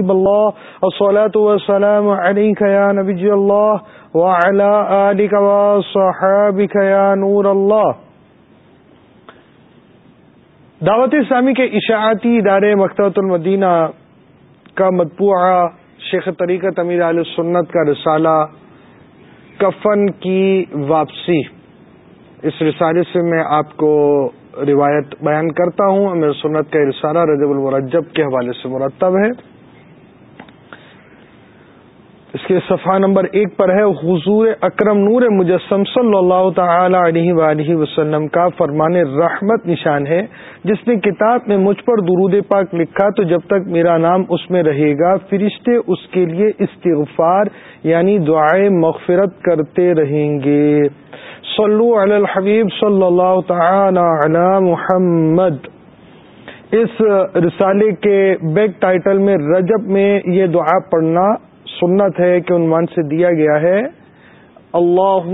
الله الصلاة والسلام عليك يا نبي الله وعلى آلك وصحابك يا نور الله دعوت اسلامی کے اشاعتی ادارے مکتبۃ المدینہ کا مطبوعہ شیخ طریقت امیر علیہ سنت کا رسالہ کفن کی واپسی۔ اس رسالے سے میں آپ کو روایت بیان کرتا ہوں۔ امیر سنت کا رسالہ رضب المرجب کے حوالے سے مرتب ہے۔ اس کے صفحہ نمبر ایک پر ہے، حضور اکرم نور مجسم صلی اللہ تعالی علیہ وآلہ وسلم کا فرمان رحمت نشان ہے۔ جس نے کتاب میں مجھ پر درود پاک لکھا، تو جب تک میرا نام اس میں رہے گا، فرشتے اس کے لیے استغفار یعنی دعائیں مغفرت کرتے رہیں گے۔ صلو علی الحبیب صلی اللہ تعالی علی محمد۔ اس رسالے کے بیک ٹائٹل میں رجب میں یہ دعا پڑھنا سنت ہے کہ عنوان سے دیا گیا ہے اللہ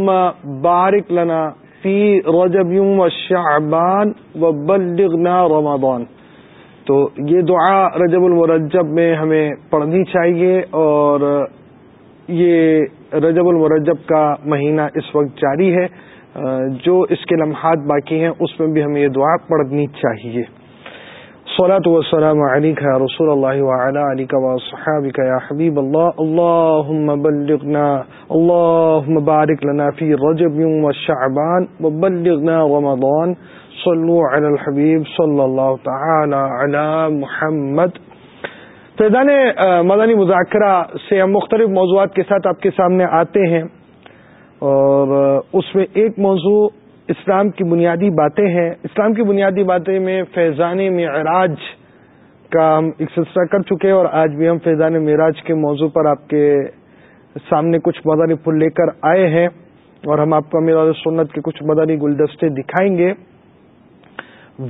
بارک لنا فی رجب و شعبان و بلغنا رمضان۔ تو یہ دعا رجب المرجب میں ہمیں پڑھنی چاہیے اور یہ رجب المرجب کا مہینہ اس وقت جاری ہے۔ جو اس کے لمحات باقی ہیں، اس میں بھی ہمیں یہ دعا پڑھنی چاہیے۔ صلاة والسلام عليك يا رسول الله وعلى عليك وصحابك يا حبيب الله. اللهم بلغنا، اللهم بارك لنا في رجب والشعبان وبلغنا رمضان. صلوا على الحبيب صلى الله تعالى على محمد. فیضان مدنی مذاکرہ سے ہم مختلف موضوعات کے ساتھ آپ کے سامنے آتے ہیں اور اس میں ایک موضوع اسلام کی بنیادی باتیں ہیں۔ اسلام کی بنیادی باتیں میں فیضان معراج کا ہم ایک سلسلہ کر چکے اور آج بھی ہم فیضان معراج کے موضوع پر آپ کے سامنے کچھ مدنی پھول لے کر آئے ہیں اور ہم آپ کو امیر سنت کے کچھ مدنی گلدستے دکھائیں گے۔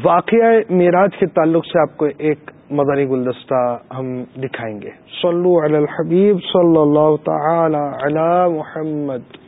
واقعہ معراج کے تعلق سے آپ کو ایک مدنی گلدستہ ہم دکھائیں گے۔ صلو علی الحبیب صلی اللہ تعالی علی محمد۔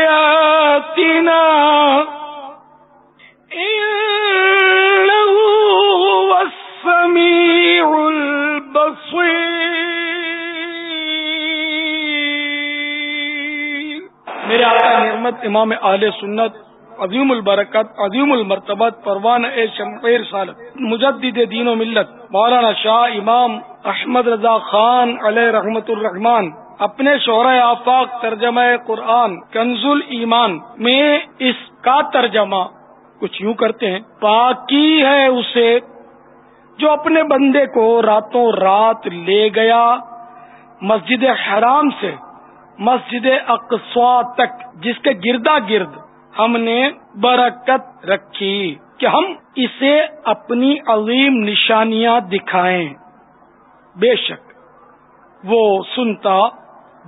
امام اہل سنت، عظیم البرکت، عظیم المرتبت پروان اے شمیر سالت مجدد دین و ملت، مولانا شاہ امام احمد رضا خان علیہ رحمت الرحمان اپنے شعرۂ آفاق ترجمہ قرآن کنز ایمان میں اس کا ترجمہ کچھ یوں کرتے ہیں، پاکی ہے اسے جو اپنے بندے کو راتوں رات لے گیا مسجد حرام سے مسجد اقسا تک، جس کے گردا گرد ہم نے برکت رکھی کہ ہم اسے اپنی عظیم نشانیاں دکھائیں۔ بے شک، وہ سنتا،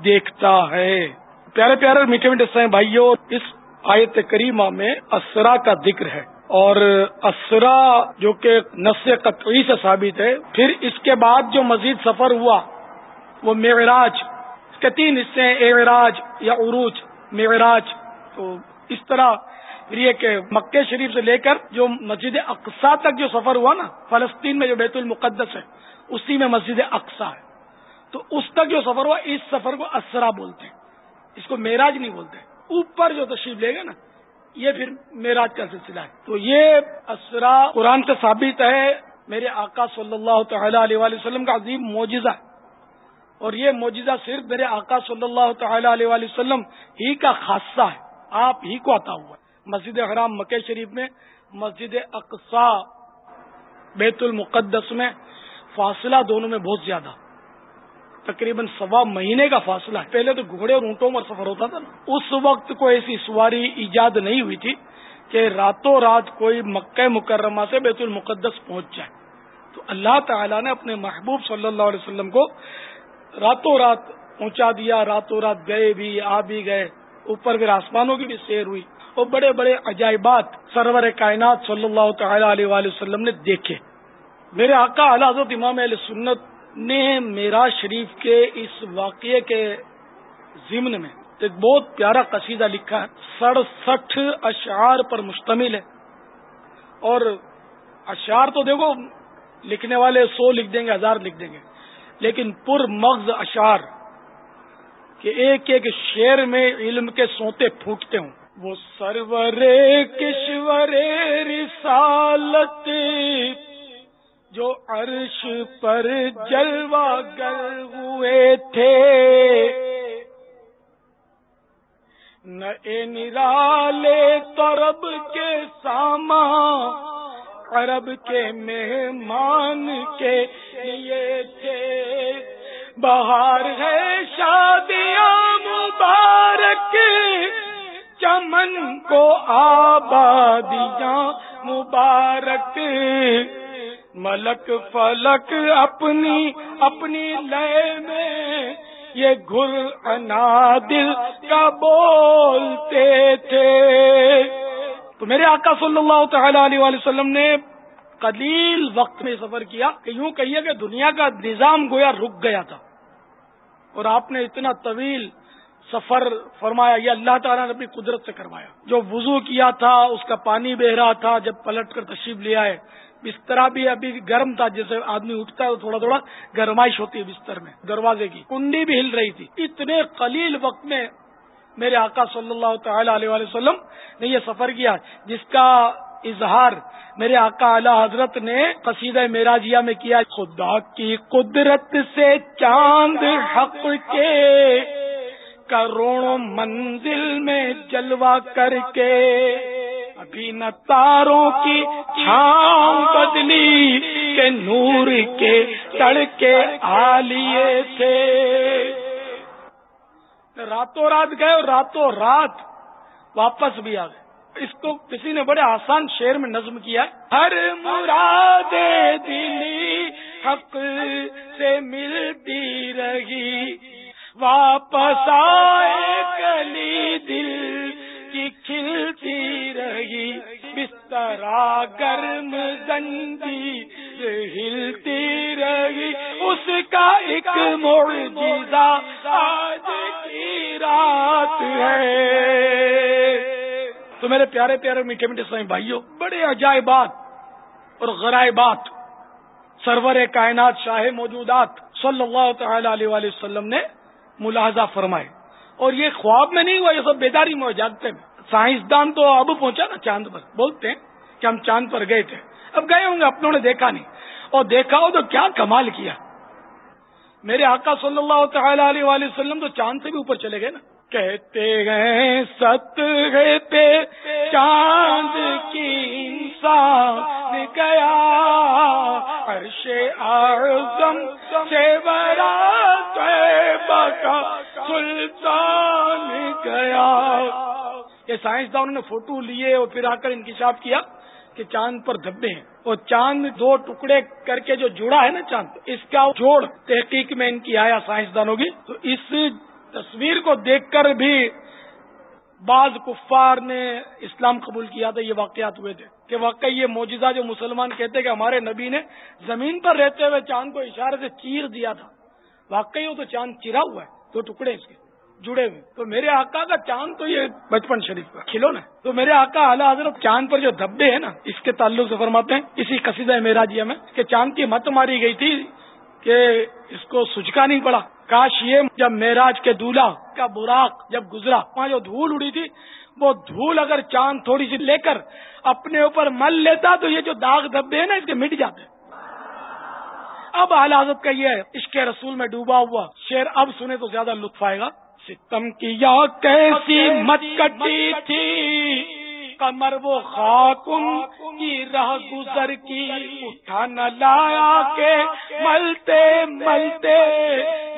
دیکھتا ہے۔ پیارے پیارے میٹھے میٹھے سائیں بھائیوں، اس آیت کریمہ میں اسرا کا ذکر ہے۔ اور اسرا جو کہ نس قطعی سے ثابت ہے، پھر اس کے بعد جو مزید سفر ہوا، وہ معراج کے تین حصے ہیں، اعراج یا عروج، معراج۔ تو اس طرح پھر یہ کہ مکے شریف سے لے کر جو مسجد اقسا تک جو سفر ہوا نا، فلسطین میں جو بیت المقدس ہے، اسی میں مسجد اقسا ہے۔ تو اس تک جو سفر ہوا، اس سفر کو اسرا بولتے ہیں۔ اس کو معراج نہیں بولتے اوپر جو تشریف لے گا نا، یہ پھر میراج کا سلسلہ ہے۔ تو یہ اسرا قرآن سے ثابت ہے، میرے آقا صلی اللہ تعالی علیہ وسلم کا عظیم معجزہ ہے۔ اور یہ معجزہ صرف میرے آقا صلی اللہ تعالی علیہ وسلم ہی کا خاصہ ہے، آپ ہی کو آتا ہوا ہے۔ مسجد حرام مکہ شریف میں، مسجد اقسا بیت المقدس میں فاصلہ دونوں میں بہت زیادہ۔ تقریباً سوا مہینے کا فاصلہ ہے۔ پہلے تو گھوڑے اور اونٹوں پر سفر ہوتا تھا نا۔ اس وقت کوئی ایسی سواری ایجاد نہیں ہوئی تھی کہ راتوں رات کوئی مکہ مکرمہ سے بیت المقدس پہنچ جائے۔ تو اللہ تعالیٰ نے اپنے محبوب صلی اللہ علیہ وسلم کو راتوں رات پہنچا دیا، راتوں رات گئے بھی، آ بھی گئے۔ اوپر پھر آسمانوں کی بھی سیر ہوئی۔ وہ بڑے بڑے عجائبات سرور کائنات صلی اللہ تعالی علیہ وآلہ وسلم نے دیکھے۔ میرے آقا اعلی حضرت امام علیہ سنت نے میرا شریف کے اس واقعے کے ضمن میں ایک بہت پیارا قصیدہ لکھا ہے۔ سڑسٹھ اشعار پر مشتمل ہے۔ اور اشعار تو دیکھو، لکھنے والے سو لکھ دیں گے، ہزار لکھ دیں گے۔ لیکن پر مغز اشعار کہ ایک ایک شعر میں علم کے سوتے پھوٹتے ہوں۔ وہ سرور کشور رسالت، جو عرش پر جلوہ گر ہوئے تھے۔ نئے نرالے ترب کے ساما عرب کے مہمان کے لیے تھے۔ بہار ہے شادیاں مبارک، چمن کو آبادیاں مبارک۔ ملک فلک اپنی اپنی لیے میں یہ گھر انا دل کا بولتے تھے۔ تو میرے آقا صلی اللہ تعالی علیہ وسلم نے قلیل وقت میں سفر کیا کہ یوں کہیے کہ دنیا کا نظام گویا رک گیا تھا اور آپ نے اتنا طویل سفر فرمایا، یہ اللہ تعالیٰ نے اپنی قدرت سے کروایا۔ جو وضو کیا تھا، اس کا پانی بہ رہا تھا، جب پلٹ کر تشریف لے آئے، بستر بھی ابھی گرم تھا، جیسے آدمی اٹھتا ہے تو تھوڑا تھوڑا گرمائش ہوتی ہے بستر میں، دروازے کی، کنڈی بھی ہل رہی تھی۔ اتنے قلیل وقت میں میرے آقا صلی اللہ تعالی علیہ وسلم نے یہ سفر کیا جس کا اظہار میرے آقا اعلی حضرت نے قصیدہ میراجیا میں کیا خدا کی قدرت سے چاند حق کے کروڑوں منزل میں جلوہ کر کے ابھی نہ تاروں کی چھاؤں بدلی کے نور کے تڑکے آلیے تھے۔ راتوں رات گئے اور راتوں رات واپس بھی آ گئے۔ اس کو کسی نے بڑے آسان شعر میں نظم کیا ہر مراد دلی حق سے ملتی رہی۔ واپس آئے کلی دل کی کھلتی رہی۔ بسترا گرم گندی ہلتی رہی، اس کا ایک معجزہ آج کی رات ہے۔ تو میرے پیارے پیارے میٹھے میٹھے سوئی بھائیوں، بڑے عجائبات اور غرائبات سرور کائنات شاہ موجودات صلی اللہ تعالی علیہ وسلم نے ملاحظہ فرمائے۔ اور یہ خواب میں نہیں ہوا، یہ سب بیداری میں جاگتے میں سائنسدان تو اب پہنچا نا چاند پر، بولتے ہیں کہ ہم چاند پر گئے تھے۔ اب گئے ہوں گے، اپنوں نے دیکھا نہیں۔ اور دیکھا ہو تو کیا کمال کیا۔ میرے آقا صلی اللہ تعالی علیہ وآلہ وسلم تو چاند سے بھی اوپر چلے گئے نا۔ کہتے گئے ست پہ چاند کی انسان گیا۔ عرش اعظم سے برات بکا سلطان گیا۔ یہ سائنسدانوں نے فوٹو لیے اور پھر آ کر انکشاف کیا۔ کہ چاند پر دھبے ہیں۔ اور چاند دو ٹکڑے کر کے جو جڑا ہے نا چاند، اس کا جوڑ تحقیق میں ان کی آیا سائنسدانوں کی تو اس تصویر کو دیکھ کر بھی بعض کفار نے اسلام قبول کیا تھا، یہ واقعات ہوئے تھے۔ کہ واقعی یہ موجودہ جو مسلمان کہتے کہ ہمارے نبی نے زمین پر رہتے ہوئے چاند کو اشارے سے چیر دیا تھا۔ واقعی وہ تو چاند چرا ہوا ہے، دو ٹکڑے اس کے۔ جڑے ہوئے تو میرے آقا کا چاند تو یہ بچپن شریف کا۔ کھلو نا۔ تو میرے آقا اعلیٰ حضرت چاند پر جو دھبے ہیں نا، اس کے تعلق سے فرماتے ہیں۔ اسی قصیدہ میرا جی میں کہ چاند کی مت ماری گئی تھی کہ اس کو سجکا نہیں پڑا۔ کاش یہ جب میراج کے دولہا کا براق جب گزرا، وہاں جو دھول اڑی تھی، وہ دھول اگر چاند تھوڑی سی لے کر اپنے اوپر مل لیتا تو یہ جو داغ دھبے ہیں نا، اس کے مٹ جاتے۔ اب حضرت کا یہ ہے عشق رسول میں ڈوبا ہوا۔ شیر اب سنے تو زیادہ لطف آئے گا۔ ستم کی یا کیسی مت کٹی تھی؟ کمر وہ خاکم کی راہ گزر کی اٹھا نہ لایا کے ملتے ملتے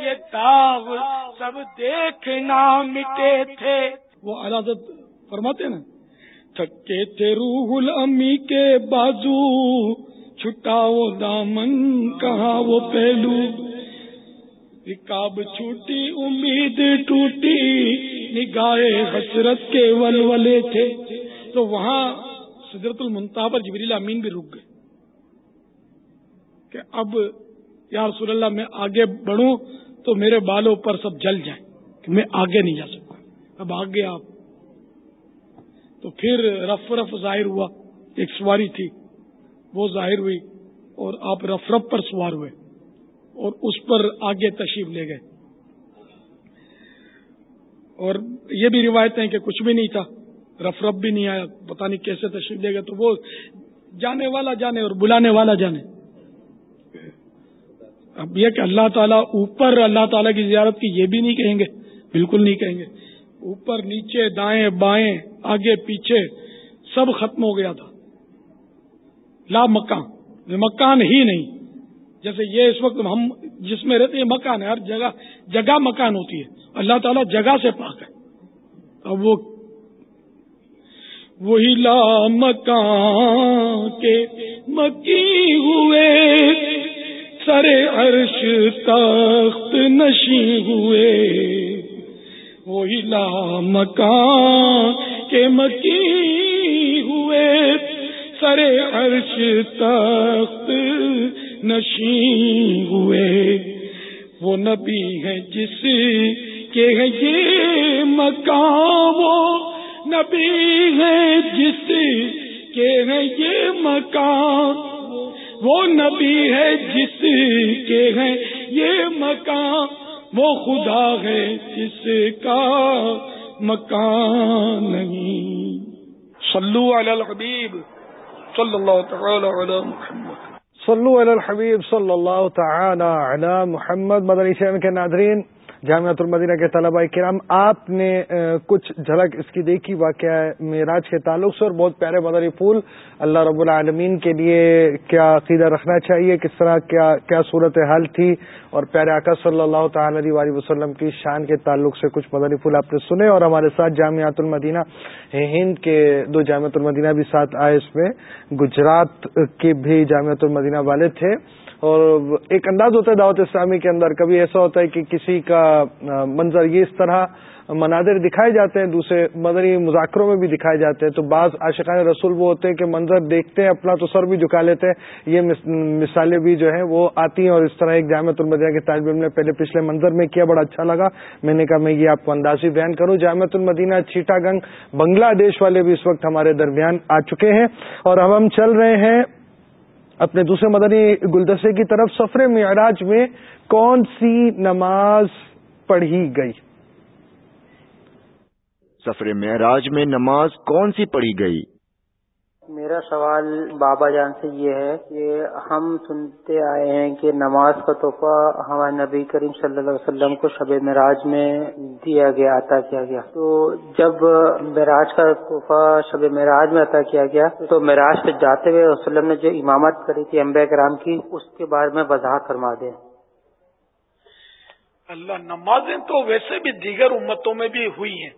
یہ داغ سب دیکھنا مٹے تھے۔ وہ علازت فرماتے نا تھکے تھے روح الامی کے بازو چھٹا وہ دامن کہاں وہ پہلو؟ رکاب چھوٹی، امید ٹوٹی نگاہ حسرت کے ولولے تھے۔ تو وہاں سدرت المنتا پر جبریل امین بھی رک گئے کہ اب یا رسول اللہ میں آگے بڑھوں تو میرے بالوں پر سب جل جائیں کہ میں آگے نہیں جا سکتا۔ اب آگے آپ۔ تو پھر رف رف ظاہر ہوا، ایک سواری تھی، وہ ظاہر ہوئی اور آپ رف رف پر سوار ہوئے۔ اور اس پر آگے تشریف لے گئے۔ اور یہ بھی روایت ہے کہ کچھ بھی نہیں تھا، رف رف بھی نہیں آیا پتا نہیں کیسے تشریف لے گئے، تو وہ جانے والا جانے اور بلانے والا جانے۔ اب یہ کہ اللہ تعالیٰ اوپر اللہ تعالیٰ کی زیارت کی، یہ بھی نہیں کہیں گے، بالکل نہیں کہیں گے۔ اوپر، نیچے، دائیں، بائیں، آگے، پیچھے، سب ختم ہو گیا تھا۔ لا مکان مکان ہی نہیں۔ جیسے یہ اس وقت ہم جس میں رہتے ہیں مکان ہے، ہر جگہ جگہ مکان ہوتی ہے۔ اللہ تعالیٰ جگہ سے پاک ہے۔ اب وہ، وہی لا مکان کے مکی ہوئے، سر عرش تخت نشی ہوئے۔ وہی لا مکان کے مکی ہوئے، سر عرش تخت نشی ہوئے۔ وہ نبی ہے جس کے ہے یہ مکان وہ نبی ہے جس کے ہے یہ مکان وہ نبی ہے جس کے ہے یہ مکان وہ خدا ہے جس کا مکان نہیں۔ صلو علی الحبیب، صلی اللہ تعالی علی محمد۔ صلو علی الحبیب صلی اللہ تعالی علی محمد مدنی شہر کے ناظرین جامعۃ المدینہ کے طلباء کرام، آپ نے کچھ جھلک اس کی دیکھی، واقعہ معراج کے تعلق سے، اور بہت پیارے مدری پھول، اللہ رب العالمین کے لیے کیا عقیدہ رکھنا چاہیے، کس طرح کیا کیا صورت حال تھی، اور پیارے آقا صلی اللہ تعالی علیہ وسلم کی شان کے تعلق سے کچھ مدری پھول آپ نے سنے، اور ہمارے ساتھ جامعات المدینہ ہند کے دو جامعۃ المدینہ بھی ساتھ آئے، اس میں گجرات کے بھی جامعۃ المدینہ والے تھے۔ اور ایک انداز ہوتا ہے دعوت اسلامی کے اندر، کبھی ایسا ہوتا ہے کہ کسی کا منظر یہ اس طرح مناظر دکھائے جاتے ہیں، دوسرے مدنی مذاکروں میں بھی دکھائے جاتے ہیں، تو بعض عاشقان رسول وہ ہوتے ہیں کہ منظر دیکھتے ہیں، اپنا تو سر بھی جھکا لیتے ہیں۔ یہ مثالیں بھی جو ہیں وہ آتی ہیں اور اس طرح ایک جامعۃ المدینہ کے طالب علم نے پہلے پچھلے منظر میں کیا، بڑا اچھا لگا۔ میں نے کہا میں یہ آپ کو اندازی بیان کروں۔ جامعۃ المدینہ چیٹا گنگ بنگلہ دیش والے بھی اس وقت ہمارے درمیان آ چکے ہیں۔ اور اب ہم چل رہے ہیں اپنے دوسرے مدنی گلدسے کی طرف سفر معراج میں کون سی نماز پڑھی گئی؟ سفر معراج میں نماز کون سی پڑھی گئی؟ میرا سوال بابا جان سے یہ ہے کہ ہم سنتے آئے ہیں کہ نماز کا تحفہ ہمارے نبی کریم صلی اللہ علیہ وسلم کو شب معراج میں دیا گیا، عطا کیا گیا۔ تو جب معراج کا تحفہ شب معراج میں عطا کیا گیا، تو معراج پہ جاتے ہوئے وسلم نے جو امامت کری تھی امبے کرام کی، اس کے بارے میں وضاحت فرما دیں۔ اللہ، نمازیں تو ویسے بھی دیگر امتوں میں بھی ہوئی ہیں،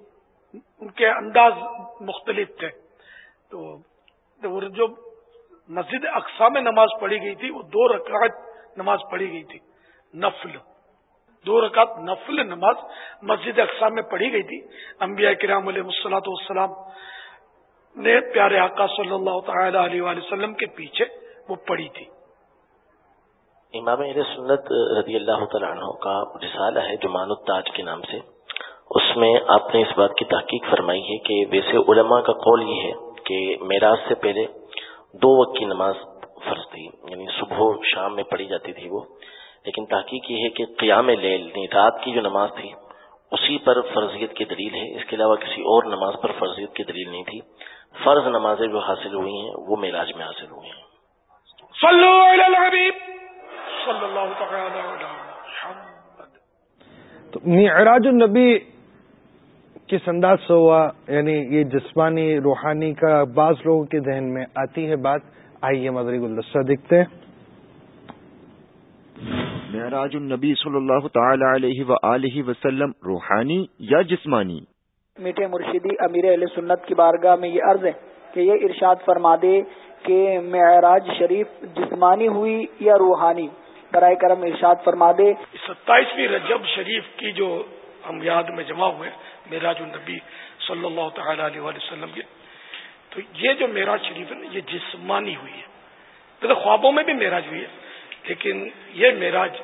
ان کے انداز مختلف تھے۔ تو جو مسجد اقسا میں نماز پڑھی گئی تھی، وہ دو رکعت نماز پڑھی گئی تھی، نفل۔ دو رکعت نفل نماز مسجد اقسام میں پڑھی گئی تھی۔ انبیاء کرام علیہ مسلاۃ والسلام نے پیارے آقا صلی اللہ تعالی علیہ وسلم کے پیچھے وہ پڑھی تھی۔ امام علیہ سنت رضی اللہ تعالیٰ عنہ کا رسالہ ہے جمان التاج کے نام سے۔ اس میں آپ نے اس بات کی تحقیق فرمائی ہے کہ ویسے علماء کا قول یہ ہے کہ میراج سے پہلے دو وقت کی نماز فرض تھی یعنی صبح شام میں پڑھی جاتی تھی وہ۔ لیکن تحقیق یہ ہے کہ قیام لیل یعنی رات کی جو نماز تھی اسی پر فرضیت کی دلیل ہے۔ اس کے علاوہ کسی اور نماز پر فرضیت کی دلیل نہیں تھی۔ فرض نمازیں جو حاصل ہوئی ہیں وہ میراج میں حاصل ہوئی ہیں۔ تو معراج النبی کس انداز سے ہوا؟ یعنی یہ جسمانی روحانی کا بعض لوگوں کے ذہن میں آتی ہے بات. آئیے مدری گلدستہ دیکھتے ہیں. معراج النبی صلی اللہ تعالی علیہ وسلم روحانی یا جسمانی؟ میٹھے مرشدی امیر علیہ سنت کی بارگاہ میں یہ عرض ہے کہ یہ ارشاد فرما دے کہ معراج شریف جسمانی ہوئی یا روحانی؟ برائے کرم ارشاد فرما دے. ستائیسویں رجب شریف کی جو ہم یاد میں جمع ہوئے میراج النبی صلی اللہ تعالی علیہ وسلم کے تو یہ جو میراج شریف ہے نا، یہ جسمانی ہوئی ہے۔ تو خوابوں میں بھی معراج ہوئی ہے، لیکن یہ معراج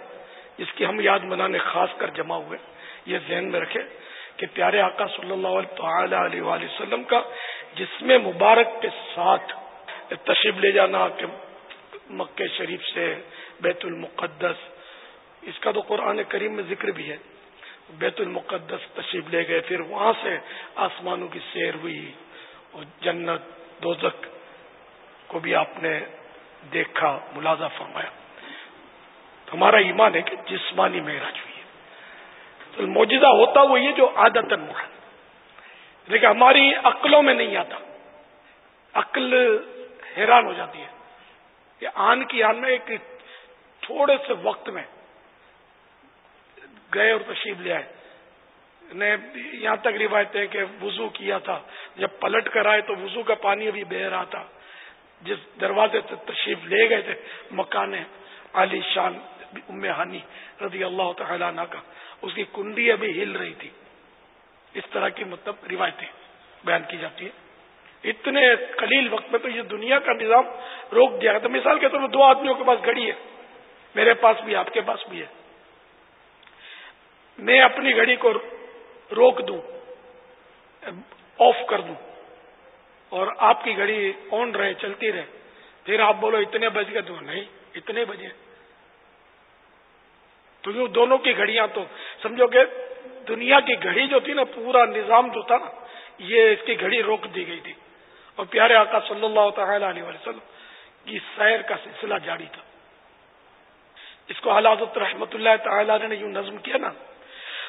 جس کی ہم یاد منانے خاص کر جمع ہوئے۔ یہ ذہن میں رکھے کہ پیارے آقا صلی اللہ تعالی علیہ وآلہ وسلم کا جسم مبارک کے ساتھ تشریف لے جانا کہ مکہ شریف سے بیت المقدس، اس کا تو قرآن کریم میں ذکر بھی ہے۔ بیت المقدس تشریف لے گئے، پھر وہاں سے آسمانوں کی سیر ہوئی اور جنت دوزک کو بھی آپ نے دیکھا ملازہ فرمایا۔ ہمارا ایمان ہے کہ جسمانی معراج ہوئی ہے۔ تو موجودہ ہوتا وہ یہ جو عادت ہے لیکن ہماری عقلوں میں نہیں آتا۔ عقل حیران ہو جاتی ہے کہ آن کی آن میں ایک تھوڑے سے وقت میں گئے اور تشریف لے آئے۔ نے یہاں تک روایت ہے کہ وضو کیا تھا۔ جب پلٹ کر آئے تو وضو کا پانی ابھی بہ رہا تھا۔ جس دروازے سے تشریف لے گئے تھے، مکان علی شان ام ہانی رضی اللہ تعالیٰ عنہ کا۔ اس کی کنڈی ابھی ہل رہی تھی۔ اس طرح کی مطلب روایتیں بیان کی جاتی ہیں۔ اتنے قلیل وقت میں تو یہ دنیا کا نظام روک دیا۔ گیا تو مثال کے طور پر دو آدمیوں کے پاس گھڑی ہے، میرے پاس بھی، آپ کے پاس بھی ہے۔ میں اپنی گھڑی کو روک دوں، آف کر دوں، اور آپ کی گھڑی آن رہے، چلتی رہے۔ پھر آپ بولو، اتنے بج گئے تو نہیں، اتنے بجے۔ تو یوں دونوں کی گھڑیاں تو، سمجھو کہ دنیا کی گھڑی جو تھی نا، پورا نظام جو تھا نا، یہ اس کی گھڑی روک دی گئی تھی۔ اور پیارے آقا صلی اللہ تعالی علیہ وسلم کی سیر کا سلسلہ جاری تھا۔ اس کو حضرت رحمت اللہ تعالی نے یوں نظم کیا نا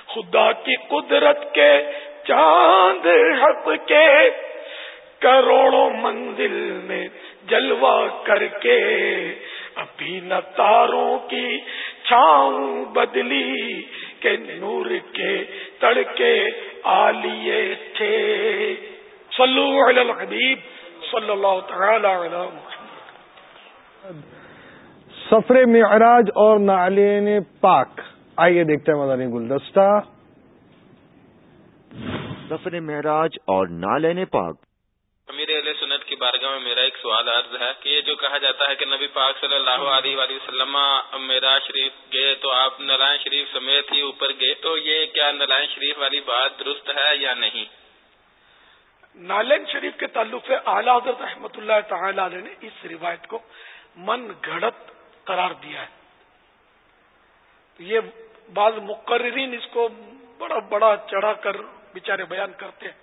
خدا کی قدرت کے چاند حق کے کروڑوں منزل میں جلوہ کر کے ابھی نہ تاروں کی چھاؤں بدلی کے نور کے تڑکے آلیے تھے۔ صلو علی الحبیب صلی اللہ تعالی علی محمد۔ سفر معراج اور نالین پاک۔ آئیے دیکھتے ہیں مدانی گلدستہ۔ سفر معراج اور نالین پاک۔ امیر علیہ سنت کی بارگاہ میں میرا ایک سوال عرض ہے کہ یہ جو کہا جاتا ہے کہ نبی پاک صلی اللہ علیہ وآلہ وسلم میرا شریف گئے تو آپ نرائن شریف سمیت ہی اوپر گئے تو یہ کیا نرائن شریف والی بات درست ہے یا نہیں؟ نالین شریف کے تعلق سے اعلیٰ حضرت احمد اللہ تعالی علیہ نے اس روایت کو من گھڑت قرار دیا ہے۔ یہ بعض مقررین اس کو بڑا بڑا چڑھا کر بیچارے بیان کرتے ہیں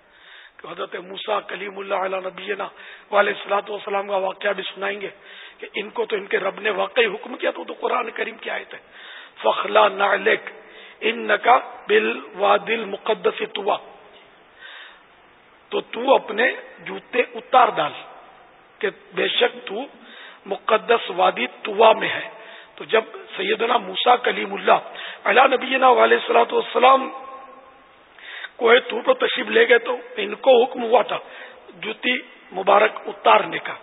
کہ حضرت موسا کلیم اللہ علیہ نبی والے سلاۃ والسلام کا واقعہ بھی سنائیں گے کہ ان کو تو ان کے رب نے واقعی حکم کیا تو, تو قرآن کریم کی آئے تھے فخلا نالک ان کا بل وادل مقدس توا تو تو اپنے جوتے اتار ڈال کہ بے شک تو مقدس وادی توا میں ہے۔ تو جب سیدنا موسا کلیم اللہ علیہ نبی والے سلاۃ والسلام کوہ تو پر تشریف لے گئے تو ان کو حکم ہوا تھا جوتی مبارک اتارنے کا۔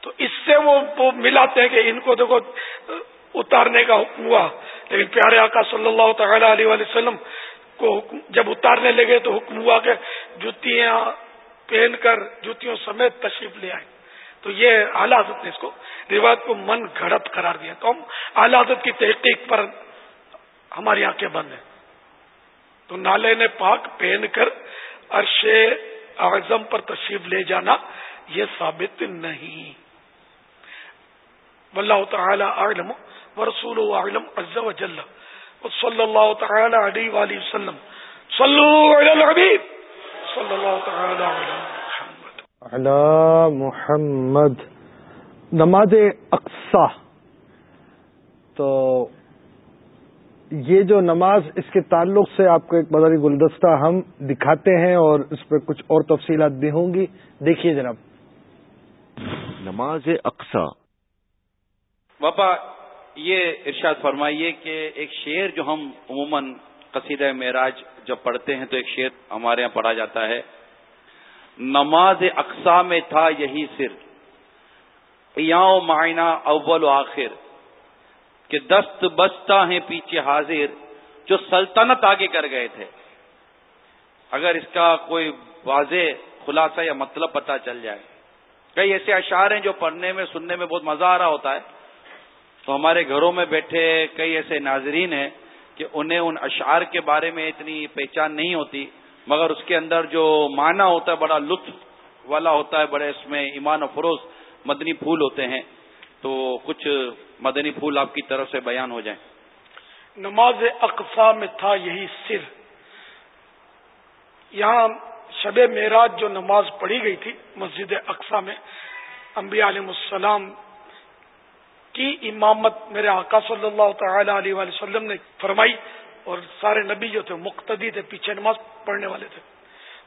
تو اس سے وہ ملاتے ہیں کہ ان کو دیکھو، اتارنے کا حکم ہوا۔ لیکن پیارے آقا صلی اللہ تعالی علیہ وسلم کو حکم، جب اتارنے لگے تو حکم ہوا کہ جوتیاں پہن کر، جوتیوں سمیت تشریف لے آئے۔ تو یہ اعلی حضرت نے اس کو روایت کو من گھڑت قرار دیا۔ تو ہم اعلی حضرت کی تحقیق پر ہماری آنکھیں بند ہیں۔ تو نالے نے پاک پہن کر عرش اعظم پر تشریف لے جانا یہ ثابت نہیں۔ واللہ تعالی اعلم ورسول اعلم عز و جل صلی اللہ تعالی علیہ وآلہ وسلم۔ صلو علی الحبیب۔ صلی اللہ تعالی علی محمد علی محمد۔ نماز اقصا تو یہ جو نماز اس کے تعلق سے آپ کو ایک بدری گلدستہ ہم دکھاتے ہیں اور اس پہ کچھ اور تفصیلات بھی ہوں گی۔ دیکھیے جناب۔ نماز اقسا باپا یہ ارشاد فرمائیے کہ ایک شعر جو ہم عموماً قصید معراج جب پڑھتے ہیں تو ایک شعر ہمارے یہاں پڑھا جاتا ہے۔ نماز اقسا میں تھا یہی سر یا معائنہ اول و آخر۔ کہ دست بستہ ہیں پیچھے حاضر جو سلطنت آگے کر گئے تھے۔ اگر اس کا کوئی واضح خلاصہ یا مطلب پتہ چل جائے۔ کئی ایسے اشعار ہیں جو پڑھنے میں، سننے میں بہت مزہ آ رہا ہوتا ہے۔ تو ہمارے گھروں میں بیٹھے کئی ایسے ناظرین ہیں کہ انہیں ان اشعار کے بارے میں اتنی پہچان نہیں ہوتی۔ مگر اس کے اندر جو معنی ہوتا ہے، بڑا لطف والا ہوتا ہے، بڑے اس میں ایمان و فروز مدنی پھول ہوتے ہیں۔ تو کچھ مدنی پھول آپ کی طرف سے بیان ہو جائیں۔ نماز اقفا میں تھا یہی سر۔ یہاں شب معراج جو نماز پڑھی گئی تھی مسجد اقسا میں، انبیاء علیہ السلام کی امامت میرے آقا صلی اللہ تعالی علیہ وسلم نے فرمائی۔ اور سارے نبی جو تھے مقتدی تھے، پیچھے نماز پڑھنے والے تھے۔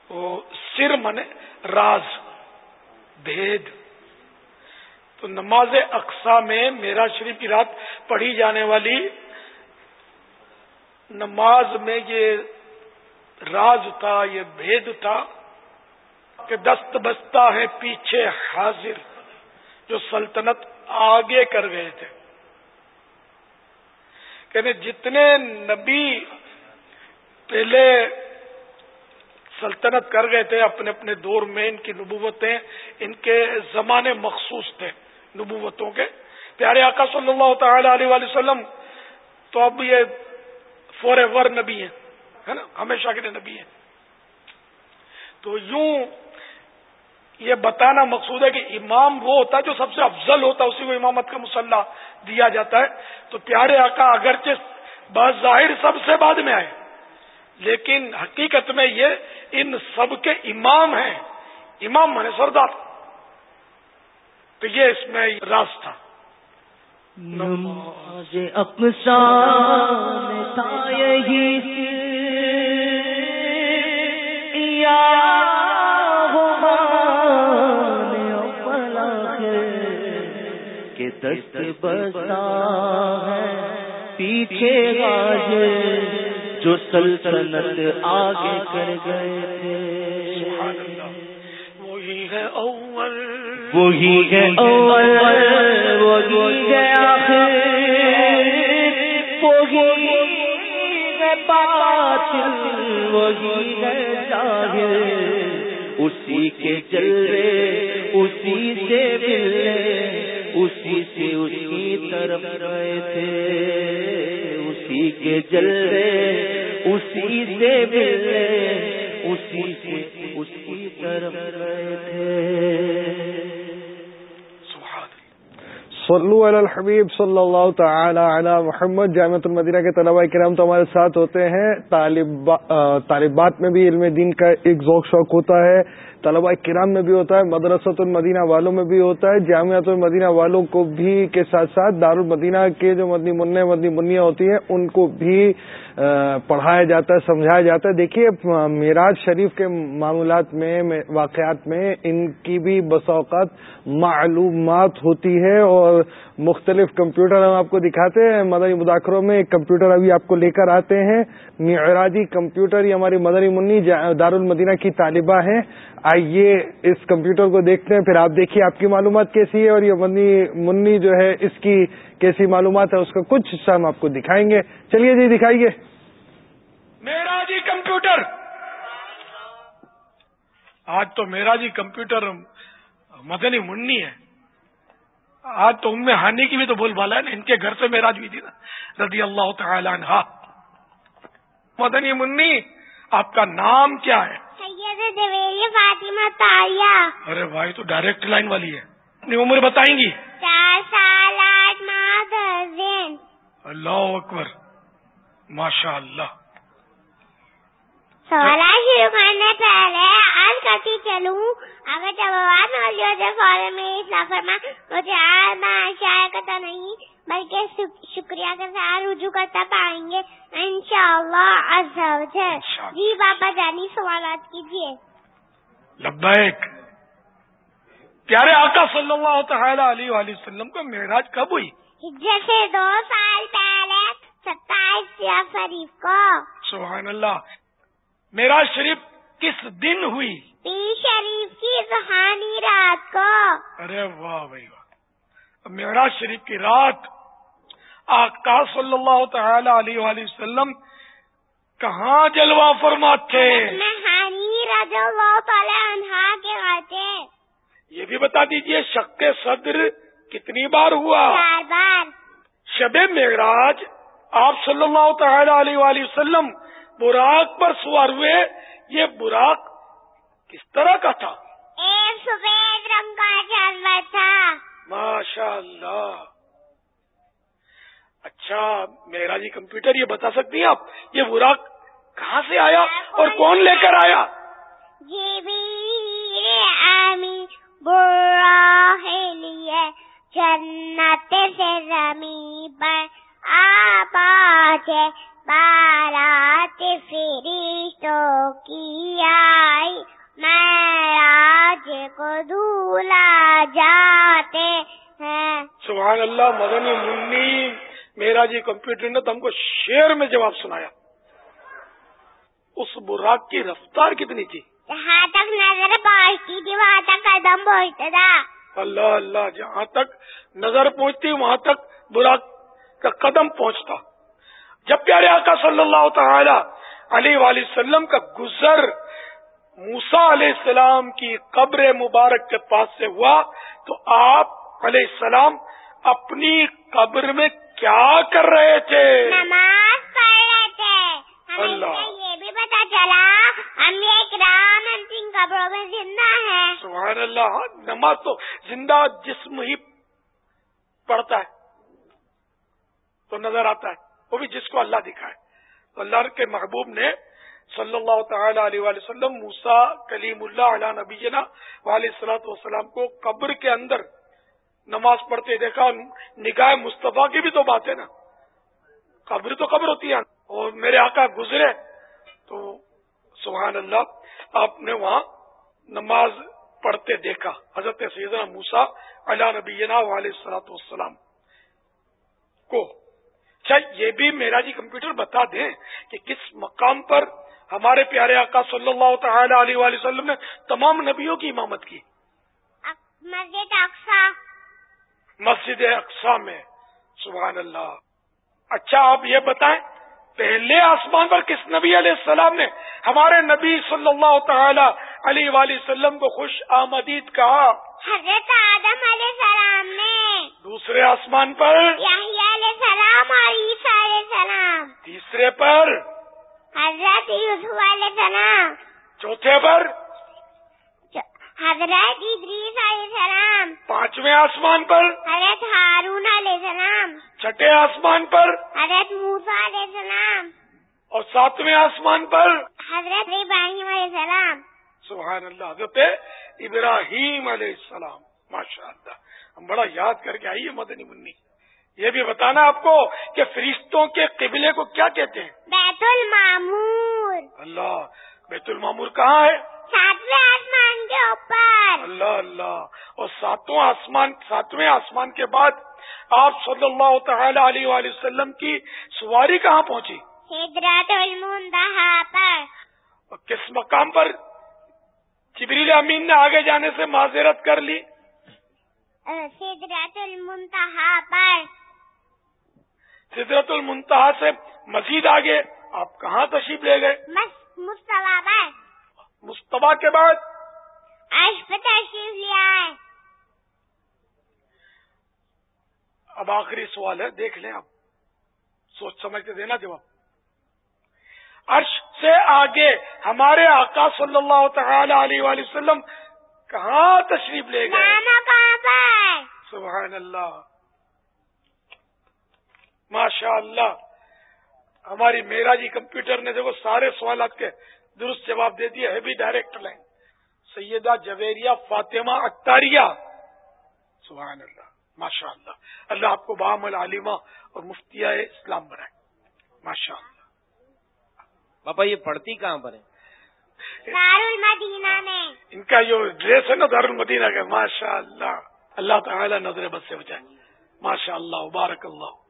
وہ سر من راز، بھید۔ تو نماز اقسا میں میرا شریف کی رات پڑھی جانے والی نماز میں یہ راز تھا یہ بھید تھا کہ دست بستہ ہے پیچھے حاضر، جو سلطنت آگے کر گئے تھے۔ کہنے جتنے نبی پہلے سلطنت کر گئے تھے، اپنے اپنے دور میں ان کی نبوتیں ان کے زمانے مخصوص تھے، نبوتوں کے۔ پیارے آقا صلی اللہ تعالی علیہ وسلم، تو اب یہ فور ایور نبی ہیں، ہے نا؟ ہمیشہ کے نبی ہیں۔ تو یوں یہ بتانا مقصود ہے کہ امام وہ ہوتا ہے جو سب سے افضل ہوتا ہے، اسی کو امامت کا مسلح دیا جاتا ہے۔ تو پیارے آقا، اگرچہ بظاہر سب سے بعد میں آئے، لیکن حقیقت میں یہ ان سب کے امام ہیں۔ امام مانے سردار۔ تو یہ اس میں راز تھا۔ نماز دست بستا ہے۔ پیچھے آج جو سلطنت آگے کر گئے تھے۔ وہی ہے اول۔ وہی ہے اول وہی ہے آخر۔ وہی ہے باطل وہی ہے ظاہر۔ اسی کے چلے اسی سے ملے۔ اسی سے اس کی طرف گئے تھے اسی کے جلے اسی سے ملے۔ صلو علی الحبیب صلی اللہ تعالی علی محمد، جامعۃ المدینہ کے طلباء کرام تو ہمارے ساتھ ہوتے ہیں۔ طالبات میں بھی علم دین کا ایک ذوق شوق ہوتا ہے۔ طلباء کرام میں بھی ہوتا ہے۔ مدرسۃ المدینہ والوں میں بھی ہوتا ہے۔ جامعۃ المدینہ والوں کو بھی کے ساتھ ساتھ دار المدینہ کے جو مدنی منع، مدنی منیاں ہوتی ہیں، ان کو بھی پڑھایا جاتا ہے، سمجھایا جاتا ہے۔ دیکھیے، میراج شریف کے معاملات میں، واقعات میں ان کی بھی بسوقات معلومات ہوتی ہے اور مختلف کمپیوٹر ہم آپ کو دکھاتے ہیں۔ مدنی مذاکروں میں ایک کمپیوٹر ابھی آپ کو لے کر آتے ہیں۔ معراجی کمپیوٹر یہ ہماری مدنی منی دار المدینہ کی طالبہ ہیں۔ آئیے اس کمپیوٹر کو دیکھتے ہیں۔ پھر آپ دیکھیے آپ کی معلومات کیسی ہے اور یہ منی منی جو ہے اس کی کیسی معلومات ہے اس کا کچھ حصہ ہم آپ کو دکھائیں گے۔ چلیے جی دکھائیے۔ میرا جی کمپیوٹر! آج تو میرا جی کمپیوٹر مدنی منی ہے۔ آج تو میں ہانی کی بھی تو بول بالا ہے نا ان کے گھر سے میراج بھی تھی نا۔ رضی اللہ تعالی عنہ۔ مدنی منی آپ کا نام کیا ہے؟ فاطمہ تاریہ۔ ارے بھائی تو ڈائریکٹ لائن والی ہے۔ اپنی عمر بتائیں گی؟ چار سال آٹھ ماہ دس اللہ اکبر۔ ماشاء اللہ سوالات شروع کرنے پہلے کرتی چلوں اگر موجود فوراً اطلاع فرما مجھے آج شاید کرتا نہیں بلکہ شکریہ کے ساتھ رجوع کرتا پائیں گے ان شاء اللہ جی بابا جانی سوالات کیجیے لبیک۔ پیارے آقا صلی اللہ تعالی علیہ وآلہ وسلم کو معراج کب ہوئی؟ جیسے دو سال پہلے ستائیس شریف کو۔ سبحان اللہ۔ معراج شریف کس دن ہوئی؟ پی شریف کی روحانی رات کو۔ ارے واہ بھائی واہ۔ معراج شریف کی رات۔ آقا صلی اللہ تعالی علیہ وآلہ وسلم کہاں جلوہ فرما تھے رضی اللہ تعالی عنہ کے غاتے یہ بھی بتا دیجیے شک صدر کتنی بار ہوا؟ چار بار۔ شب معراج آپ صلی اللہ تعالی علیہ وآلہ وسلم براق پر سوار ہوئے۔ یہ براق کس طرح کا تھا؟ ایک سفید رنگ کا جانور تھا۔ ماشاء اللہ اچھا میرا جی کمپیوٹر یہ بتا سکتی ہیں آپ؟ یہ براق کہاں سے آیا اور کون لے کر آیا؟ آمی براہ لیے جنت سے زمین پر آباد بارات فرشتوں کی آئی۔ میں کو دھولا جاتے ہیں۔ سبحان اللہ مدنی منی میرا جی کمپیوٹر نے تو ہم کو شیر میں جواب سنایا۔ اس براق کی رفتار کتنی تھی؟ جہاں تک نظر پہنچتی تھی وہاں تک قدم پہنچتا تھا۔ اللہ اللہ جہاں تک نظر پہنچتی وہاں تک براق کا قدم پہنچتا۔ جب پیارے آقا صلی اللہ تعالی علیہ وآلہ وسلم کا گزر موسا علیہ السلام کی قبر مبارک کے پاس سے ہوا تو آپ علیہ السلام اپنی قبر میں کیا کر رہے تھے؟ نماز پڑھ رہے تھے۔ اللہ۔ یہ بھی پتا چلا ہم ایک رام سنگھ قبروں میں زندہ ہے سبحان اللہ ہاں، نماز تو زندہ جسم ہی پڑھتا ہے۔ تو نظر آتا ہے۔ وہ بھی جس کو اللہ دکھائے۔ تو اللہ کے محبوب نے صلی اللہ تعالی علیہ وآلہ وسلم موسا کلیم اللہ علیہ نبی علیہ السلاۃ والسلام کو قبر کے اندر نماز پڑھتے دیکھا۔ نگاہ مصطفیٰ کی بھی تو بات ہے نا۔ قبر تو قبر ہوتی ہے اور میرے آقا گزرے۔ تو سبحان اللہ آپ نے وہاں نماز پڑھتے دیکھا۔ حضرت سیدنا موسا علیہ نبی علیہ السلاۃ والسلام کو۔ اچھا یہ بھی میرا جی کمپیوٹر بتا دیں کہ کس مقام پر ہمارے پیارے آقا صلی اللہ تعالی علیہ وآلہ وسلم نے تمام نبیوں کی امامت کی؟ مسجد اقسا مسجد اقسا میں۔ سبحان اللہ۔ اچھا آپ یہ بتائیں پہلے آسمان پر کس نبی علیہ السلام نے ہمارے نبی صلی اللہ تعالی علیہ وآلہ وسلم کو خوش آمدید کہا؟ حضرت آدم علیہ السلام نے۔ دوسرے آسمان پر؟ اور عیسیٰ علیہ السلام۔ تیسرے پر۔ حضرت یوسف علیہ السلام۔ چوتھے پر۔ حضرت ادریس علیہ السلام۔ پانچویں آسمان پر۔ حضرت ہارون علیہ السلام۔ چھٹے آسمان پر۔ حضرت موسیٰ علیہ السلام۔ اور ساتویں آسمان پر۔ حضرت ابراہیم علیہ السلام۔ سبحان اللہ حضرت ابراہیم علیہ السلام۔ ماشاء اللہ ہم بڑا یاد کر کے آئیے مدنی منی۔ یہ بھی بتانا آپ کو کہ فرشتوں کے قبلے کو کیا کہتے ہیں؟ بیت المامور اللہ بیت المامور کہاں ہے؟ ساتویں آسمان کے اوپر۔ اللہ اللہ۔ اور ساتواں آسمان ساتویں آسمان کے بعد آپ صلی اللہ تعالی علیہ وآلہ وسلم کی سواری کہاں پہنچی؟ المنتہا پر۔ اور کس مقام پر جبریل امین نے آگے جانے سے معذرت کر لی؟ سدرت المنتہا پر۔ سدرت المنتہا سے مزید آگے آپ کہاں تشریف لے گئے؟ مصطفیٰ کے بعد؟ تشریف لیا ہے اب آخری سوال ہے دیکھ لیں آپ۔ سوچ سمجھ کے دینا جواب۔ عرش سے آگے ہمارے آقا صلی اللہ تعالی علیہ وآلہ وسلم کہاں تشریف لے گئے؟ سبحان اللہ۔ ماشاء اللہ ہماری میرا جی کمپیوٹر نے دیکھو سارے سوالات کے درست جواب دے دیے ہے بھی ڈائریکٹ لائن۔ سیدہ جویریہ فاطمہ اختاریہ۔ سبحان اللہ ماشاء اللہ۔ اللہ آپ کو بام العلیمہ اور مفتیہ اسلام بنائے۔ ماشاء اللہ۔ پاپا یہ پڑھتی کہاں پر ہے؟ المدینہ میں۔ ان کا جو ڈریس ہے نا دار المدینہ کا ماشاء اللہ۔ اللہ تعالی نظر بس سے بچائے۔ ماشاء اللہ مبارک اللہ۔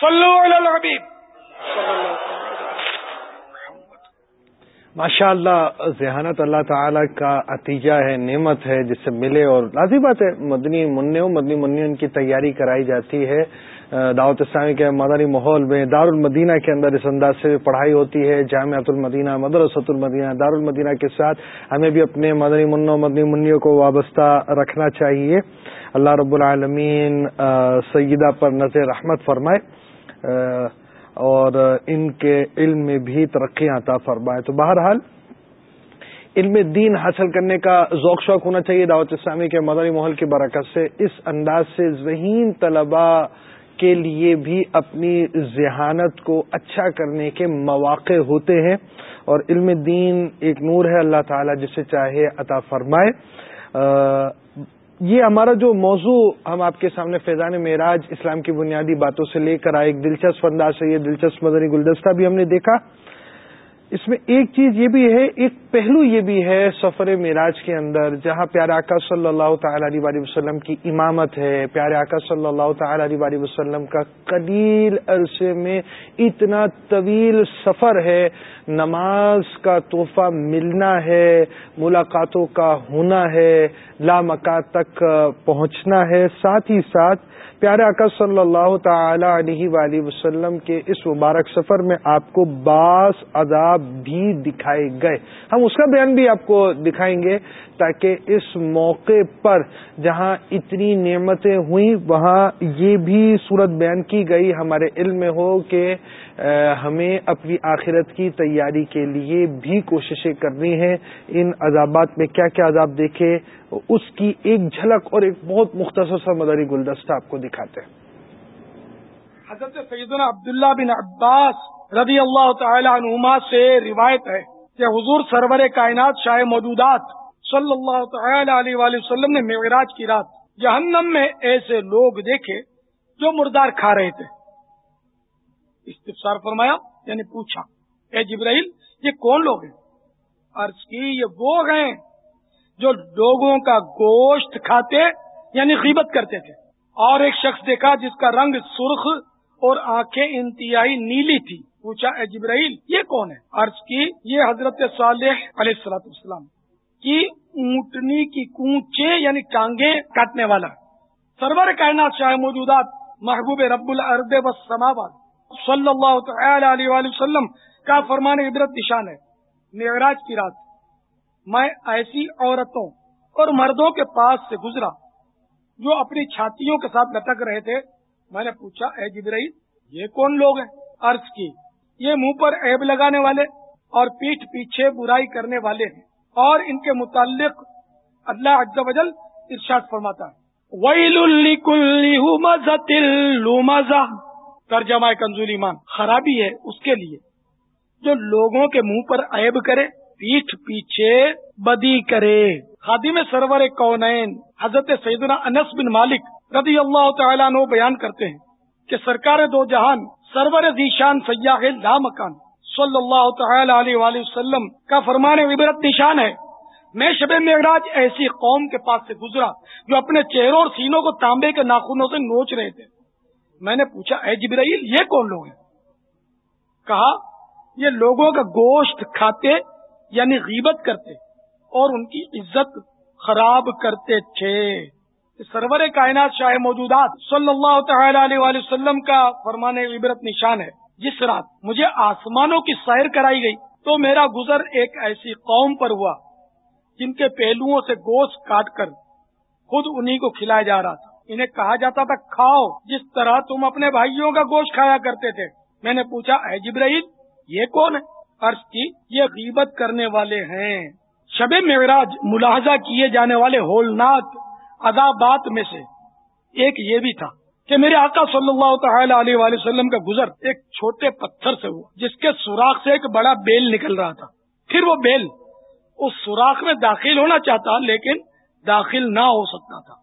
صلو علی الحبیب. ماشاء اللہ ذہانت اللہ تعالی کا عتیجہ ہے، نعمت ہے، جس سے ملے اور لازی بات ہے، مدنی منوں مدنی منوں کی تیاری کرائی جاتی ہے۔ دعوت اسلامی کے مدنی ماحول میں دار المدینہ کے اندر اس انداز سے پڑھائی ہوتی ہے جامعۃ المدینہ مدرسۃ المدینہ دار المدینہ کے ساتھ ہمیں بھی اپنے مدنی منوں مدنی منوں کو وابستہ رکھنا چاہیے۔ اللہ رب العالمین سیدہ پر نظر رحمت فرمائے۔ اور ان کے علم میں بھی ترقی عطا فرمائے۔ تو بہرحال، علم دین حاصل کرنے کا ذوق شوق ہونا چاہیے دعوت اسلامی کے مدنی ماحول کی برکت سے۔ اس انداز سے ذہین طلباء کے لیے بھی اپنی ذہانت کو اچھا کرنے کے مواقع ہوتے ہیں۔ اور علم دین ایک نور ہے اللہ تعالی جسے چاہے عطا فرمائے۔ یہ ہمارا جو موضوع ہم آپ کے سامنے فیضان معراج اسلام کی بنیادی باتوں سے لے کر آئے، ایک دلچسپ انداز سے، یہ دلچسپ مدنی گلدستہ بھی ہم نے دیکھا۔ اس میں ایک چیز یہ بھی ہے، ایک پہلو یہ بھی ہے سفر معراج کے اندر، جہاں پیارے آقا صلی اللہ تعالی علیہ وسلم کی امامت ہے۔ پیارے آقا صلی اللہ تعالی علیہ وسلم کا قلیل عرصے میں اتنا طویل سفر ہے۔ نماز کا تحفہ ملنا ہے، ملاقاتوں کا ہونا ہے لامکا تک پہنچنا ہے۔ ساتھ ہی ساتھ پیارے آقا صلی اللہ تعالی علیہ وآلہ وسلم کے اس مبارک سفر میں آپ کو بعض عذاب بھی دکھائے گئے۔ ہم اس کا بیان بھی آپ کو دکھائیں گے تاکہ اس موقع پر جہاں اتنی نعمتیں ہوئیں، وہاں یہ بھی صورت بیان کی گئی ہمارے علم میں ہو کہ ہمیں اپنی آخرت کی تیاری کے لیے بھی کوششیں کرنی ہیں۔ ان عذابات میں کیا کیا عذاب دیکھے، اس کی ایک جھلک اور ایک بہت مختصر سا مدری گلدستہ آپ کو دکھاتے ہیں۔ حضرت سیدنا عبداللہ بن عباس رضی اللہ تعالی عنہما سے روایت ہے کہ حضور سرور کائنات شاہ موجودات صلی اللہ تعالی علیہ وآلہ وسلم نے معراج کی رات جہنم میں ایسے لوگ دیکھے جو مردار کھا رہے تھے۔ استفسار فرمایا یعنی پوچھا۔ اے جبرائیل، یہ کون لوگ ہیں؟ عرض کی، یہ وہ ہیں جو لوگوں کا گوشت کھاتے یعنی غیبت کرتے تھے۔ اور ایک شخص دیکھا جس کا رنگ سرخ اور آنکھیں انتہائی نیلی تھی۔ پوچھا، اے جبرائیل، یہ کون ہے؟ عرض کی، یہ حضرت صالح علیہ السلاۃ السلام کی اونٹنی کی کونچے یعنی ٹانگیں کاٹنے والا۔ سرور کائنات شاہ موجودات، محبوب رب الرد و سماواد صلی اللہ تعالی علیہ وآلہ وسلم کا فرمان عبرت نشان ہے۔ معراج کی رات۔ میں ایسی عورتوں اور مردوں کے پاس سے گزرا جو اپنی چھاتیوں کے ساتھ لٹک رہے تھے۔ میں نے پوچھا، اے جبرئی یہ کون لوگ ہیں؟ عرض کی، یہ منہ پر عیب لگانے والے اور پیٹھ پیچھے برائی کرنے والے ہیں۔ اور ان کے متعلق اللہ عز و جل ارشاد فرماتا ہے۔ ترجمہ کنزول ایمان خرابی ہے اس کے لیے۔ جو لوگوں کے منہ پر عیب کرے، پیٹھ پیچھے بدی کرے۔ خادی میں سرور کونین، حضرت سیدنا انس بن مالک رضی اللہ تعالیٰ نو بیان کرتے ہیں کہ سرکار دو جہان، سرور ذیشان سیاح لا مکان۔ صلی اللہ تعالی علیہ وآلہ وسلم کا فرمان عبرت نشان ہے۔ میں شب معراج ایسی قوم کے پاس سے گزرا جو اپنے چہروں اور سینوں کو تانبے کے ناخنوں سے نوچ رہے تھے۔ میں نے پوچھا، اے جبرائیل، یہ کون لوگ ہیں؟ کہا، یہ لوگوں کا گوشت کھاتے یعنی غیبت کرتے، اور ان کی عزت خراب کرتے تھے۔ سرور کائنات شاہ موجودات صلی اللہ تعالی علیہ وآلہ وسلم کا فرمان عبرت نشان ہے۔ جس رات مجھے آسمانوں کی سیر کرائی گئی، تو میرا گزر ایک ایسی قوم پر ہوا، جن کے پہلوؤں سے گوشت کاٹ کر خود انہی کو کھلایا جا رہا تھا۔ انہیں کہا جاتا تھا، کھاؤ، جس طرح تم اپنے بھائیوں کا گوشت کھایا کرتے تھے۔ میں نے پوچھا، اے جبرائیل، یہ کون ہے؟ عرض کی یہ غیبت کرنے والے ہیں۔ شب معراج ملاحظہ کیے جانے والے ہولناک عذابات میں سے ایک یہ بھی تھا کہ میرے آقا صلی اللہ تعالی علیہ وآلہ وسلم کا گزر ایک چھوٹے پتھر سے ہوا، جس کے سوراخ سے ایک بڑا بیل نکل رہا تھا۔ پھر وہ بیل اس سوراخ میں داخل ہونا چاہتا، لیکن داخل نہ ہو سکتا تھا۔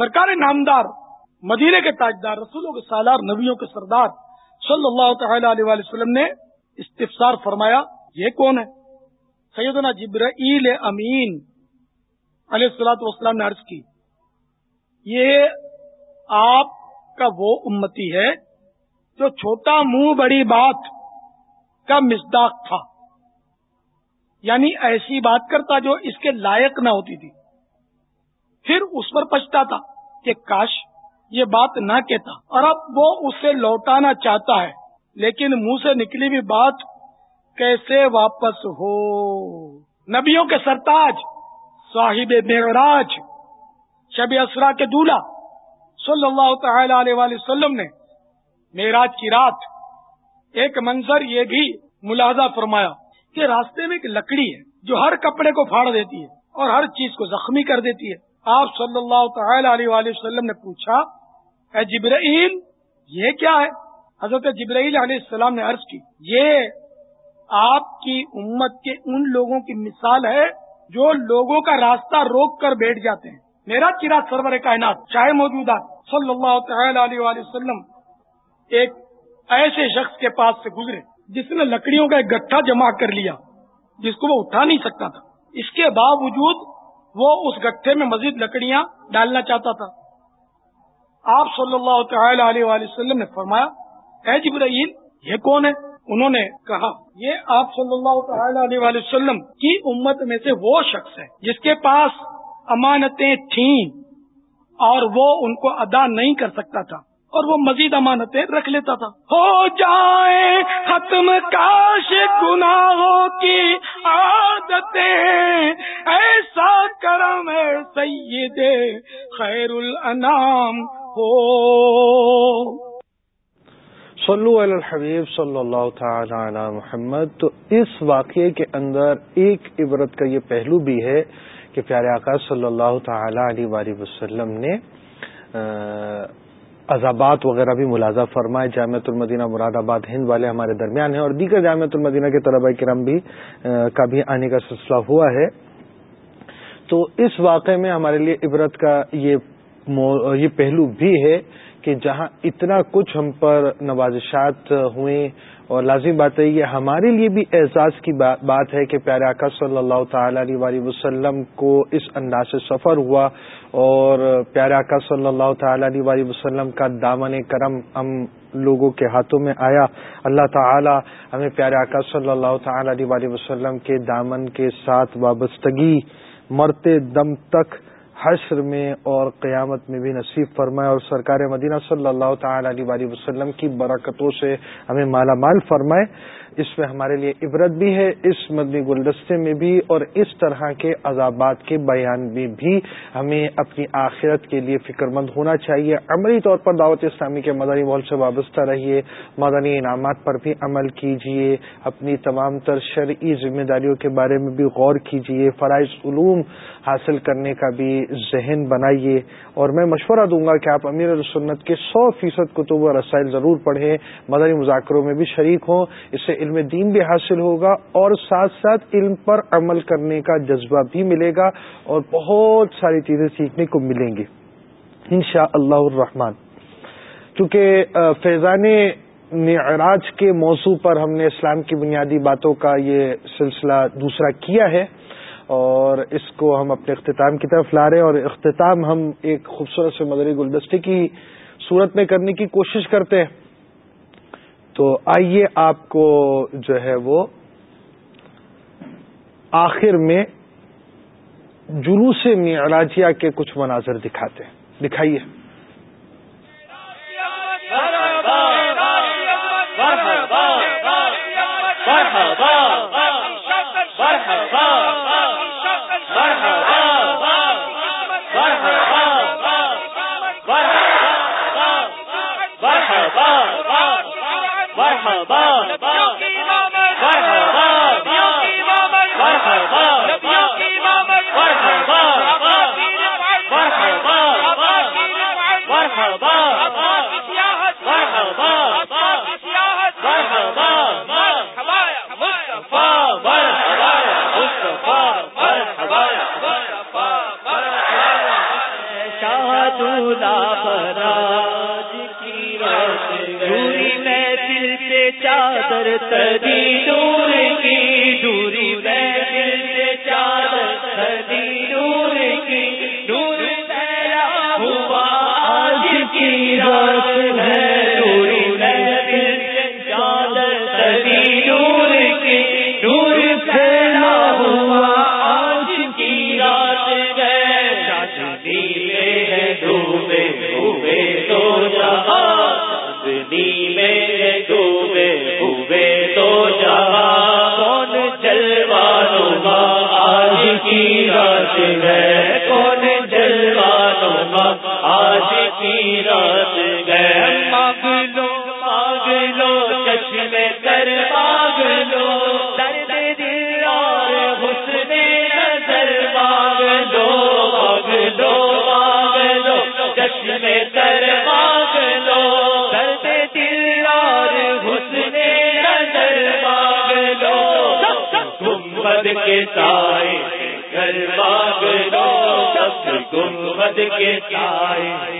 سرکار نامدار، مدینے کے تاجدار، رسولوں کے سالار، نبیوں کے سردار صلی اللہ تعالی علیہ وآلہ وسلم نے استفسار فرمایا، یہ کون ہے؟ سیدنا جبرائیل امین علیہ السلاۃ والسلام نے عرض کی، یہ آپ کا وہ امتی ہے جو چھوٹا منہ بڑی بات کا مزداق تھا یعنی ایسی بات کرتا جو اس کے لائق نہ ہوتی تھی، پھر اس پر پچھتا تھا۔ کہ کاش یہ بات نہ کہتا۔ اور اب وہ اسے لوٹانا چاہتا ہے، لیکن منہ سے نکلی بھی بات کیسے واپس ہو؟ نبیوں کے سرتاج، صاحب معراج، شب اسرا کے دولہ۔ صلی اللہ تعالی علیہ وسلم نے معراج کی رات ایک منظر یہ بھی ملاحظہ فرمایا کہ راستے میں ایک لکڑی ہے جو ہر کپڑے کو پھاڑ دیتی ہے اور ہر چیز کو زخمی کر دیتی ہے۔ آپ صلی اللہ تعالی علیہ وآلہ وسلم نے پوچھا، اے جبرائیل، یہ کیا ہے؟ حضرت جبرائیل علیہ السلام نے عرض کی، یہ آپ کی امت کے ان لوگوں کی مثال ہے جو لوگوں کا راستہ روک کر بیٹھ جاتے ہیں۔ میرا چرا سرور کائنات، چاہے موجودہ، صلی اللہ تعالی علیہ وآلہ وسلم ایک ایسے شخص کے پاس سے گزرے جس نے لکڑیوں کا ایک گٹھا جمع کر لیا، جس کو وہ اٹھا نہیں سکتا تھا۔ اس کے باوجود وہ اس گٹھے میں مزید لکڑیاں ڈالنا چاہتا تھا۔ آپ صلی اللہ تعالی علیہ وآلہ وسلم نے فرمایا، اے جبرائیل، یہ کون ہے؟ انہوں نے کہا، یہ آپ صلی اللہ تعالی علیہ وآلہ وسلم کی امت میں سے وہ شخص ہے جس کے پاس امانتیں تھیں اور وہ ان کو ادا نہیں کر سکتا تھا۔ اور وہ مزید امانتیں رکھ لیتا تھا۔ ہو جائے ختم کاش گناہوں کی عادتیں۔ ایسا کرم ہے سید خیر الانام ہو۔ صلو علی الحبیب صلی اللہ تعالی علی محمد۔ تو اس واقعے کے اندر ایک عبرت کا یہ پہلو بھی ہے کہ پیارے آقا صلی اللہ تعالی علیہ وسلم نے عذابات وغیرہ بھی ملازہ فرمائے، جامعۃ المدینہ، مراد آباد ہند والے ہمارے درمیان ہیں اور دیگر جامعۃ المدینہ کے طلبہ کرم بھی کا بھی آنے کا سلسلہ ہوا ہے۔ تو اس واقعے میں ہمارے لیے عبرت کا یہ یہ پہلو بھی ہے کہ جہاں اتنا کچھ ہم پر نوازشات ہوئیں اور لازمی بات ہے، یہ ہمارے لیے بھی اعزاز کی بات ہے کہ پیارے آقا صلی اللہ تعالی علیہ وسلم کو اس انداز سے سفر ہوا اور پیارے آقا صلی اللہ تعالی علیہ وسلم کا دامن کرم ہم لوگوں کے ہاتھوں میں آیا۔ اللہ تعالی ہمیں پیارے آقا صلی اللہ تعالی علیہ وسلم کے دامن کے ساتھ وابستگی مرتے دم تک حشر میں اور قیامت میں بھی نصیب فرمائے۔ اور سرکار مدینہ صلی اللہ تعالی علیہ وسلم کی برکتوں سے ہمیں مالا مال فرمائے۔ اس میں ہمارے لیے عبرت بھی ہے، اس مدنی گلدستے میں بھی اور اس طرح کے عذابات کے بیان میں بھی ہمیں اپنی آخرت کے لیے فکر مند ہونا چاہیے۔ عملی طور پر دعوت اسلامی کے مدنی ماحول سے وابستہ رہیے۔ مدنی انعامات پر بھی عمل کیجیے۔ اپنی تمام تر شرعی ذمہ داریوں کے بارے میں بھی غور کیجیے۔ فرائض علوم حاصل کرنے کا بھی ذہن بنائیے۔ اور میں مشورہ دوں گا کہ آپ امیر السنت کے سو فیصد کتب و رسائل ضرور پڑھیں۔ مدنی مذاکروں میں بھی شریک ہوں۔ اس سے علم دین بھی حاصل ہوگا اور ساتھ ساتھ علم پر عمل کرنے کا جذبہ بھی ملے گا اور بہت ساری چیزیں سیکھنے کو ملیں گی۔ ان شاء اللہ الرحمان کیونکہ فیضان معراج کے موضوع پر ہم نے اسلام کی بنیادی باتوں کا یہ سلسلہ دوسرا کیا ہے اور اس کو ہم اپنے اختتام کی طرف لا رہے ہیں اور اختتام ہم ایک خوبصورت سے مدری گلدستے کی صورت میں کرنے کی کوشش کرتے ہیں۔ تو آئیے آپ کو جو ہے وہ آخر میں جلوس معراجیہ کے کچھ مناظر دکھاتے ہیں دکھائیے مرحبا رات گنبد کے سائے۔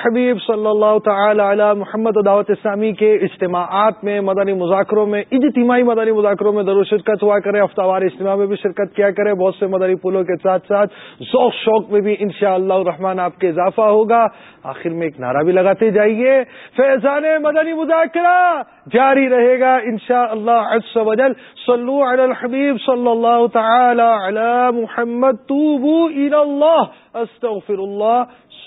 صلو علی الحبیب صلی اللہ تعالی علی محمد دعوت اسلامی کے اجتماعات میں مدنی مذاکروں میں، اجتماعی مدنی مذاکروں میں ضرور شرکت ہوا کرے ہفتہ وار اجتماع میں بھی شرکت کیا کرے، بہت سے مدنی پھولوں کے ساتھ ساتھ ذوق شوق میں بھی انشاء اللہ الرحمن آپ کے اضافہ ہوگا۔ آخر میں ایک نعرہ بھی لگاتے جائیے۔ فیضان مدنی مذاکرہ جاری رہے گا انشاء اللہ وجل صلو علی الحبیب صلی اللہ تعالی علی محمد، توبو اللہ، استغفر اللہ۔